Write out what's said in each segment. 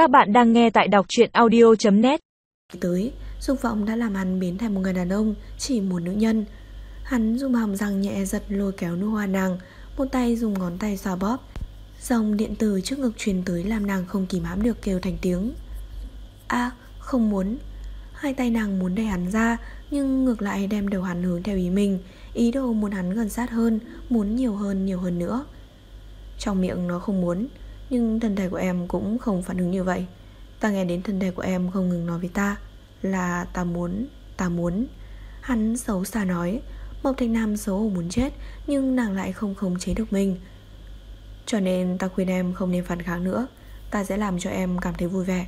Các bạn đang nghe tại đọc truyện audio.net Tới, dung vọng đã làm hắn biến thành một người đàn ông Chỉ một nữ nhân. Hắn dùng hàm răng nhẹ giật lôi kéo nữ hoa nàng Một tay dùng ngón tay xoa bóp. Dòng điện tử trước ngực truyền tới Làm nàng không kìm hãm được kêu thành tiếng. A không muốn. Hai tay nàng muốn đẩy hắn ra Nhưng ngược lại đem đầu hắn hướng theo ý mình Ý đồ muốn hắn gần sát hơn Muốn nhiều hơn nhiều hơn nữa. Trong miệng nó không muốn. Nhưng thân thể của em cũng không phản ứng như vậy. Ta nghe đến thân thể của em không ngừng nói với ta Là ta muốn Ta muốn. Hắn xấu xa nói, Mộc Thanh Nam xấu hổ muốn chết, Nhưng nàng lại không khống chế được mình. Cho nên ta khuyên em không nên phản kháng nữa. Ta sẽ làm cho em cảm thấy vui vẻ.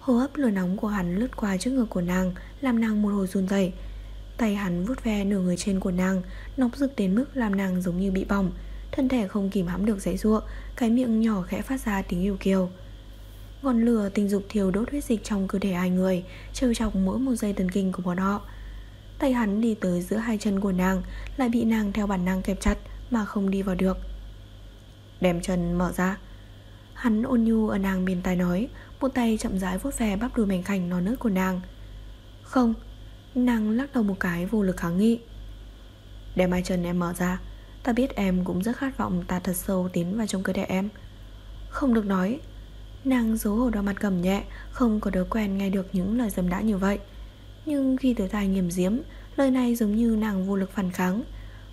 Hô hấp lửa nóng của hắn lướt qua trước ngực của nàng, Làm nàng một hồi run dậy Tay hắn vuốt ve nửa người trên của nàng Nóng rực đến mức làm nàng giống như bị bỏng. Thân thể không kìm hãm được dãy ruộng, Cái miệng nhỏ khẽ phát ra tiếng yêu kiều. Ngọn lửa tình dục thiêu đốt huyết dịch trong cơ thể hai người, Trêu chọc mỗi một giây thần kinh của bọn họ. Tay hắn đi tới giữa hai chân của nàng, Lại bị nàng theo bản năng kẹp chặt Mà không đi vào được. Đem chân mở ra. Hắn ôn nhu ở nàng bên tai nói, Một tay chậm rãi vuốt ve bắp đùi mảnh khảnh non nớt của nàng. Không, Nàng lắc đầu một cái vô lực kháng nghị. Đem hai chân em mở ra. Ta biết em cũng rất khát vọng ta thật sâu tiến vào trong cơ thể em. Không được nói, Nàng giấu hổ đỏ mặt cầm nhẹ, Không có đứa quen nghe được những lời dầm đã như vậy. Nhưng khi tới tai nghiêm diếm Lời này giống như nàng vô lực phản kháng.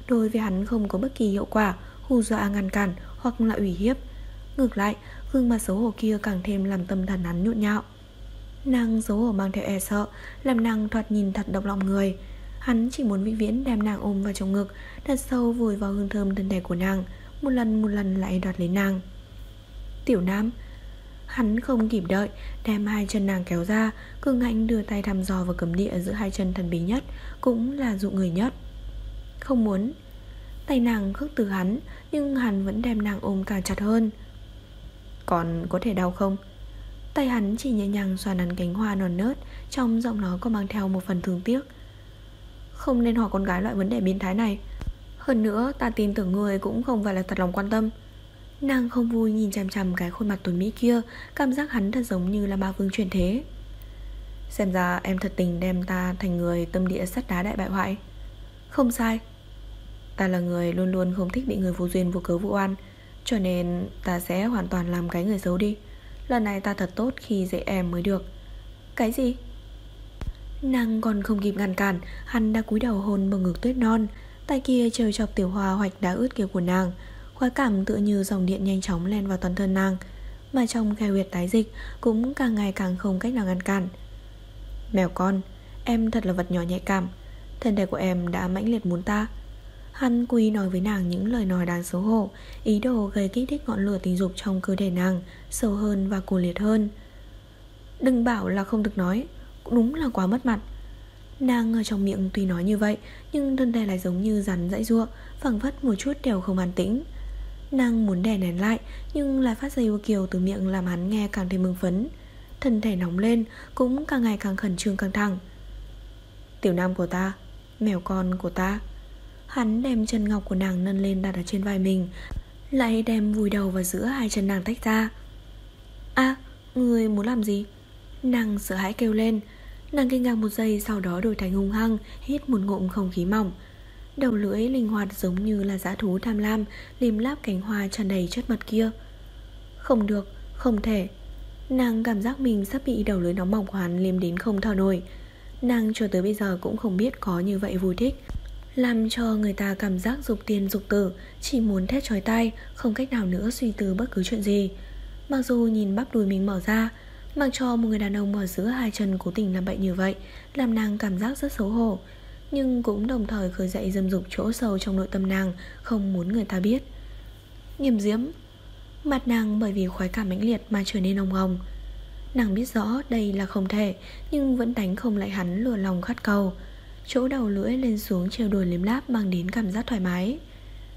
Đối với hắn không có bất kỳ hiệu quả, Hù dọa ngăn cản hoặc là ủy hiếp. Ngược lại, Gương mặt xấu hổ kia càng thêm làm tâm thần hắn nhộn nhạo. Nàng xấu hổ mang theo e sợ, Làm nàng thoạt nhìn thật độc lòng người. Hắn chỉ muốn vĩnh viễn đem nàng ôm vào trong ngực Thật sâu vùi vào hương thơm thân thể của nàng, Một lần một lần lại đoạt lấy nàng. Tiểu Nam, Hắn không kịp đợi, Đem hai chân nàng kéo ra, Cường ngạnh đưa tay thăm dò vào cấm địa giữa hai chân thần bí nhất, Cũng là dụ người nhất. Không muốn. Tay nàng khước từ hắn, Nhưng hắn vẫn đem nàng ôm càng chặt hơn. Còn có thể đau không? Tay hắn chỉ nhẹ nhàng xoa nắn cánh hoa non nớt, Trong giọng nó có mang theo một phần thương tiếc. Không nên hỏi con gái loại vấn đề biến thái này. Hơn nữa, ta tin tưởng người cũng không phải là thật lòng quan tâm. Nàng không vui nhìn chằm chằm cái khuôn mặt tuấn Mỹ kia, Cảm giác hắn thật giống như là ma vương truyền thế. Xem ra em thật tình đem ta thành người tâm địa sắt đá đại bại hoại. Không sai. Ta là người luôn luôn không thích bị người vô duyên vô cớ vụ oan, Cho nên ta sẽ hoàn toàn làm cái người xấu đi. Lần này ta thật tốt khi dễ em mới được. Cái gì? Nàng còn không kịp ngăn cản, Hắn đã cúi đầu hôn vào ngực tuyết non. Tay kia trời chọc tiểu hoa hoạch đá ướt kia của nàng. Khoái cảm tựa như dòng điện nhanh chóng len vào toàn thân nàng. Mà trong khe huyệt tái dịch, Cũng càng ngày càng không cách nào ngăn cản. Mèo con, Em thật là vật nhỏ nhạy cảm. Thân thể của em đã mãnh liệt muốn ta. Hắn quý nói với nàng những lời nói đáng xấu hổ, Ý đồ gây kích thích ngọn lửa tình dục trong cơ thể nàng, Sâu hơn và cù liệt hơn. Đừng bảo là không được nói. Đúng là quá mất mặt. Nàng ở trong miệng tuy nói như vậy, Nhưng thân thể lại giống như rắn dãy ruộng phẳng phất một chút đều không an tĩnh. Nàng muốn đè nén lại, Nhưng lại phát ra yêu kiều từ miệng Làm hắn nghe càng thêm mừng phấn. Thân thể nóng lên, Cũng càng ngày càng khẩn trương căng thẳng. Tiểu nam của ta, Mèo con của ta. Hắn đem chân ngọc của nàng nâng lên đặt ở trên vai mình, Lại đem vùi đầu vào giữa hai chân nàng tách ra. A, người muốn làm gì? Nàng sợ hãi kêu lên. Nàng kinh ngạc một giây sau đó đổi thành hung hăng Hít một ngụm không khí mỏng. Đầu lưỡi linh hoạt giống như là dã thú tham lam Liềm láp cánh hoa tràn đầy chất mật kia. Không được, không thể. Nàng cảm giác mình sắp bị đầu lưỡi nóng bỏng của hắn liếm đến không thở nổi. Nàng cho tới bây giờ cũng không biết có như vậy vui thích. Làm cho người ta cảm giác dục tiền dục tử Chỉ muốn thét chói tay Không cách nào nữa suy tư bất cứ chuyện gì. Mặc dù nhìn bắp đùi mình mở ra Mặc cho một người đàn ông ở giữa hai chân cố tình làm bệnh như vậy, Làm nàng cảm giác rất xấu hổ. Nhưng cũng đồng thời khởi dậy dâm dục chỗ sâu trong nội tâm nàng, Không muốn người ta biết. Nghiêm diễm, Mặt nàng bởi vì khoái cảm mãnh liệt mà trở nên hồng hồng Nàng biết rõ đây là không thể, Nhưng vẫn đánh không lại hắn lừa lòng khát cầu. Chỗ đầu lưỡi lên xuống treo đuổi liếm láp mang đến cảm giác thoải mái.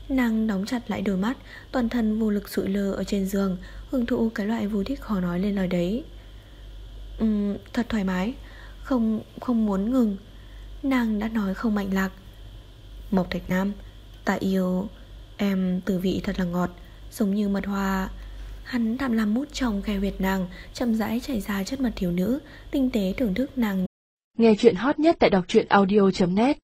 Nàng đóng chặt lại đôi mắt, Toàn thân vô lực sụi lơ ở trên giường, Hưởng thụ cái loại vui thích khó nói lên lời đấy um, Thật thoải mái. Không không muốn ngừng. Nàng đã nói không mạnh lạc. Mộc Thạch Nam Ta yêu Em từ vị thật là ngọt Giống như mật hoa. Hắn tạm làm mút trong khe huyệt nàng Chậm rãi chảy ra chất mật thiếu nữ Tinh tế thưởng thức nàng. Nghe chuyện hot nhất tại đọc truyện audio.net